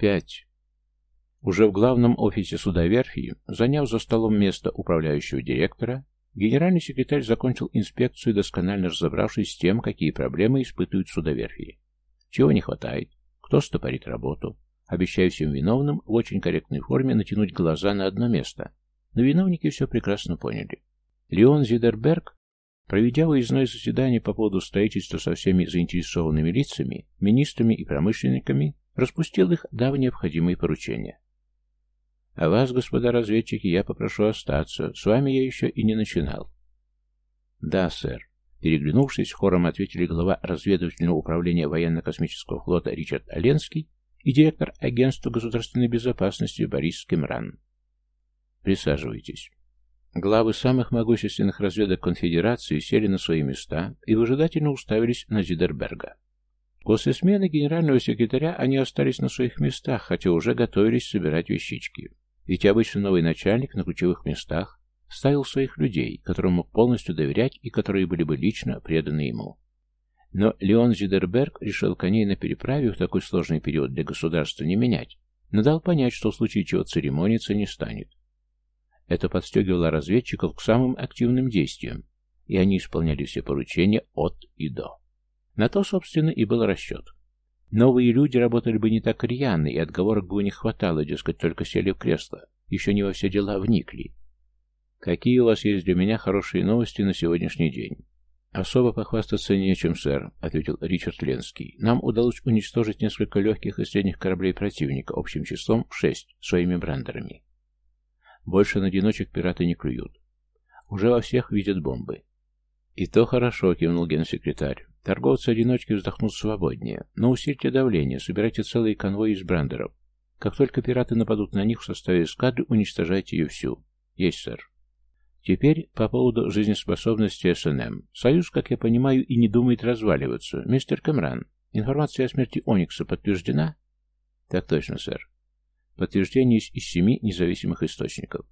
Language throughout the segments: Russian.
Пять. Уже в главном офисе судоверфи, заняв за столом место управляющего директора, генеральный секретарь закончил инспекцию, досконально разобравшись с тем, какие проблемы испытывают судоверфи. Чего не хватает, кто стопорит работу, обещая всем виновным в очень корректной форме натянуть глаза на одно место. Но виновники все прекрасно поняли. Леон Зидерберг, проведя выездное заседание по поводу строительства со всеми заинтересованными лицами, министрами и промышленниками, распустил их дав необходимые поручения. А вас, господа разведчики, я попрошу остаться. С вами я еще и не начинал. Да, сэр. Переглянувшись, хором ответили глава разведывательного управления военно-космического флота Ричард Оленский и директор агентства государственной безопасности Борис Кемран. Присаживайтесь. Главы самых могущественных разведок конфедерации сели на свои места и выжидательно уставились на Зидерберга. После смены генерального секретаря они остались на своих местах, хотя уже готовились собирать вещички. Ведь обычно новый начальник на ключевых местах ставил своих людей, которым мог полностью доверять и которые были бы лично преданы ему. Но Леон Зидерберг решил коней на переправе в такой сложный период для государства не менять, но дал понять, что в случае чего церемониться не станет. Это подстегивало разведчиков к самым активным действиям, и они исполняли все поручения от и до. На то, собственно, и был расчет. Новые люди работали бы не так рьяно, и отговорок бы не хватало, дескать, только сели в кресло, еще не во все дела вникли. Какие у вас есть для меня хорошие новости на сегодняшний день? «Особо похвастаться нечем, сэр», — ответил Ричард Ленский. «Нам удалось уничтожить несколько легких и средних кораблей противника общим числом шесть своими брандерами. Больше на одиночек пираты не клюют. Уже во всех видят бомбы». «И то хорошо», — кивнул генсекретарь. Торговцы-одиночки вздохнут свободнее, но усильте давление, собирайте целые конвои из брандеров. Как только пираты нападут на них в составе эскадры, уничтожайте ее всю. Есть, сэр. Теперь по поводу жизнеспособности СНМ. Союз, как я понимаю, и не думает разваливаться. Мистер Камран, информация о смерти Оникса подтверждена? Так точно, сэр. Подтверждение из семи независимых источников.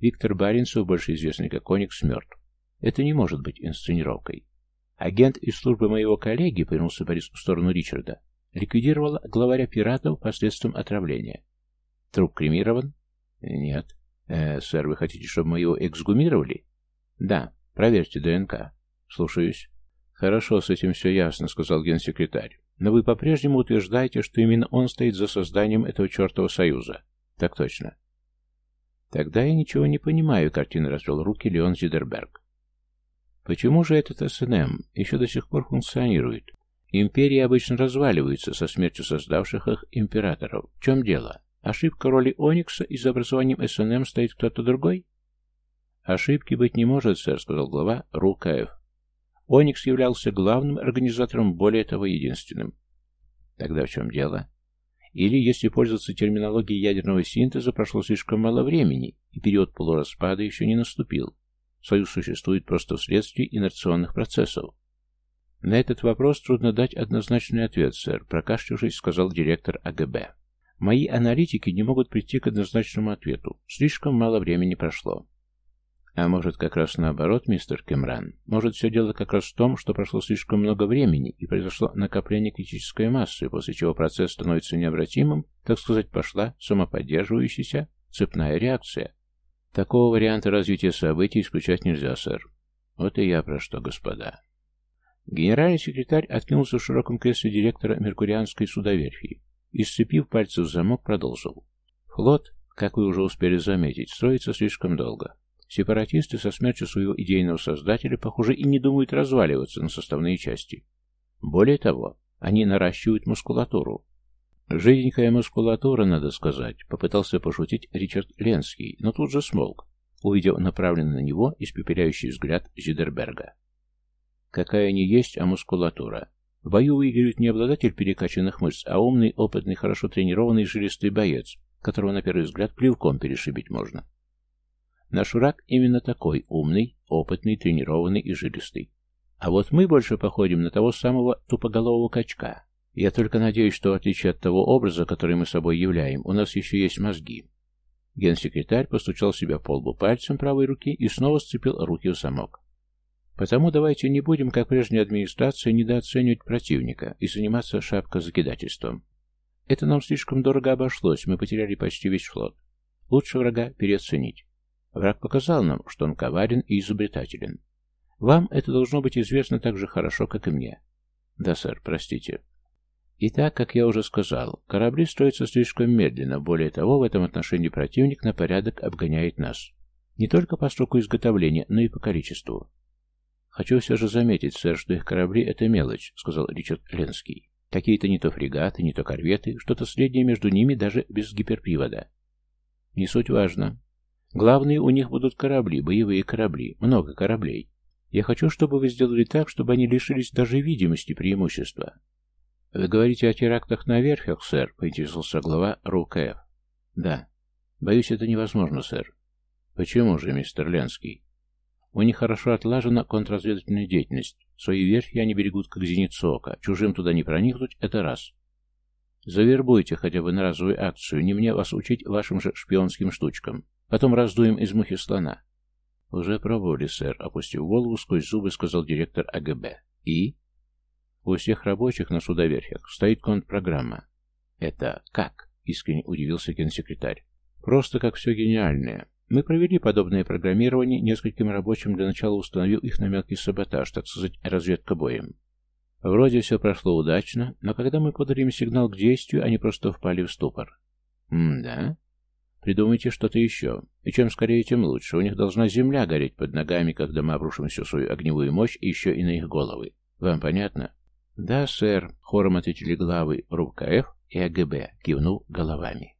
Виктор Баринцев, больше известный как Оникс, мертв. Это не может быть инсценировкой. Агент из службы моего коллеги, повернулся Борис в сторону Ричарда, ликвидировал главаря пиратов посредством отравления. Труп кремирован? Нет. Э, сэр, вы хотите, чтобы мы его эксгумировали? Да. Проверьте ДНК. Слушаюсь. Хорошо, с этим все ясно, сказал генсекретарь. Но вы по-прежнему утверждаете, что именно он стоит за созданием этого чертова союза. Так точно. Тогда я ничего не понимаю, картина развел руки Леон Зидерберг. Почему же этот СНМ еще до сих пор функционирует? Империи обычно разваливаются со смертью создавших их императоров. В чем дело? Ошибка роли Оникса и за образованием СНМ стоит кто-то другой? Ошибки быть не может, сэр, сказал глава РУКФ. Оникс являлся главным организатором, более того, единственным. Тогда в чем дело? Или, если пользоваться терминологией ядерного синтеза, прошло слишком мало времени, и период полураспада еще не наступил. Союз существует просто вследствие инерционных процессов. На этот вопрос трудно дать однозначный ответ, сэр, прокашлявшись, сказал директор АГБ. Мои аналитики не могут прийти к однозначному ответу. Слишком мало времени прошло. А может, как раз наоборот, мистер Кемран? Может, все дело как раз в том, что прошло слишком много времени и произошло накопление критической массы, после чего процесс становится необратимым, так сказать, пошла самоподдерживающаяся цепная реакция. Такого варианта развития событий исключать нельзя, сэр. Вот и я про что, господа. Генеральный секретарь откинулся в широком кресле директора Меркурианской судоверфи и, сцепив пальцы в замок, продолжил. Флот, как вы уже успели заметить, строится слишком долго. Сепаратисты со смертью своего идейного создателя, похоже, и не думают разваливаться на составные части. Более того, они наращивают мускулатуру, «Жиденькая мускулатура, надо сказать», — попытался пошутить Ричард Ленский, но тут же смолк, увидев направленный на него испепеляющий взгляд Зидерберга. «Какая не есть, а мускулатура. В бою выигрывает не обладатель перекачанных мышц, а умный, опытный, хорошо тренированный жилистый боец, которого на первый взгляд плевком перешибить можно. Наш враг именно такой, умный, опытный, тренированный и жилистый. А вот мы больше походим на того самого тупоголового качка, я только надеюсь, что в отличие от того образа, который мы собой являем, у нас еще есть мозги. Генсекретарь постучал себя по лбу пальцем правой руки и снова сцепил руки в замок. Потому давайте не будем, как прежняя администрация, недооценивать противника и заниматься шапкозакидательством. Это нам слишком дорого обошлось, мы потеряли почти весь флот. Лучше врага переоценить. Враг показал нам, что он коварен и изобретателен. Вам это должно быть известно так же хорошо, как и мне. Да, сэр, простите. Итак, как я уже сказал, корабли строятся слишком медленно, более того, в этом отношении противник на порядок обгоняет нас. Не только по сроку изготовления, но и по количеству. «Хочу все же заметить, сэр, что их корабли — это мелочь», — сказал Ричард Ленский. «Какие-то не то фрегаты, не то корветы, что-то среднее между ними даже без гиперпривода. Не суть важно. Главные у них будут корабли, боевые корабли, много кораблей. Я хочу, чтобы вы сделали так, чтобы они лишились даже видимости преимущества». «Вы говорите о терактах на верфях, сэр?» — поинтересовался глава РУКФ. «Да. Боюсь, это невозможно, сэр». «Почему же, мистер Ленский?» У них хорошо отлажена контрразведывательная деятельность. Свои верфи они берегут как зеницу ока. Чужим туда не проникнуть — это раз. Завербуйте хотя бы на разовую акцию, не мне вас учить вашим же шпионским штучкам. Потом раздуем из мухи слона. Уже пробовали, сэр, опустив голову, сквозь зубы сказал директор АГБ. И? У всех рабочих на судоверфях стоит контрпрограмма. Это как? Искренне удивился генсекретарь. Просто как все гениальное. Мы провели подобное программирование нескольким рабочим, для начала установил их на мелкий саботаж, так сказать, разведка боем. Вроде все прошло удачно, но когда мы подали им сигнал к действию, они просто впали в ступор. М-да? Придумайте что-то еще. И чем скорее, тем лучше. У них должна земля гореть под ногами, когда мы обрушим всю свою огневую мощь еще и на их головы. Вам понятно? Да, сэр, хором ответили главы РУКФ и АГБ, кивнул головами.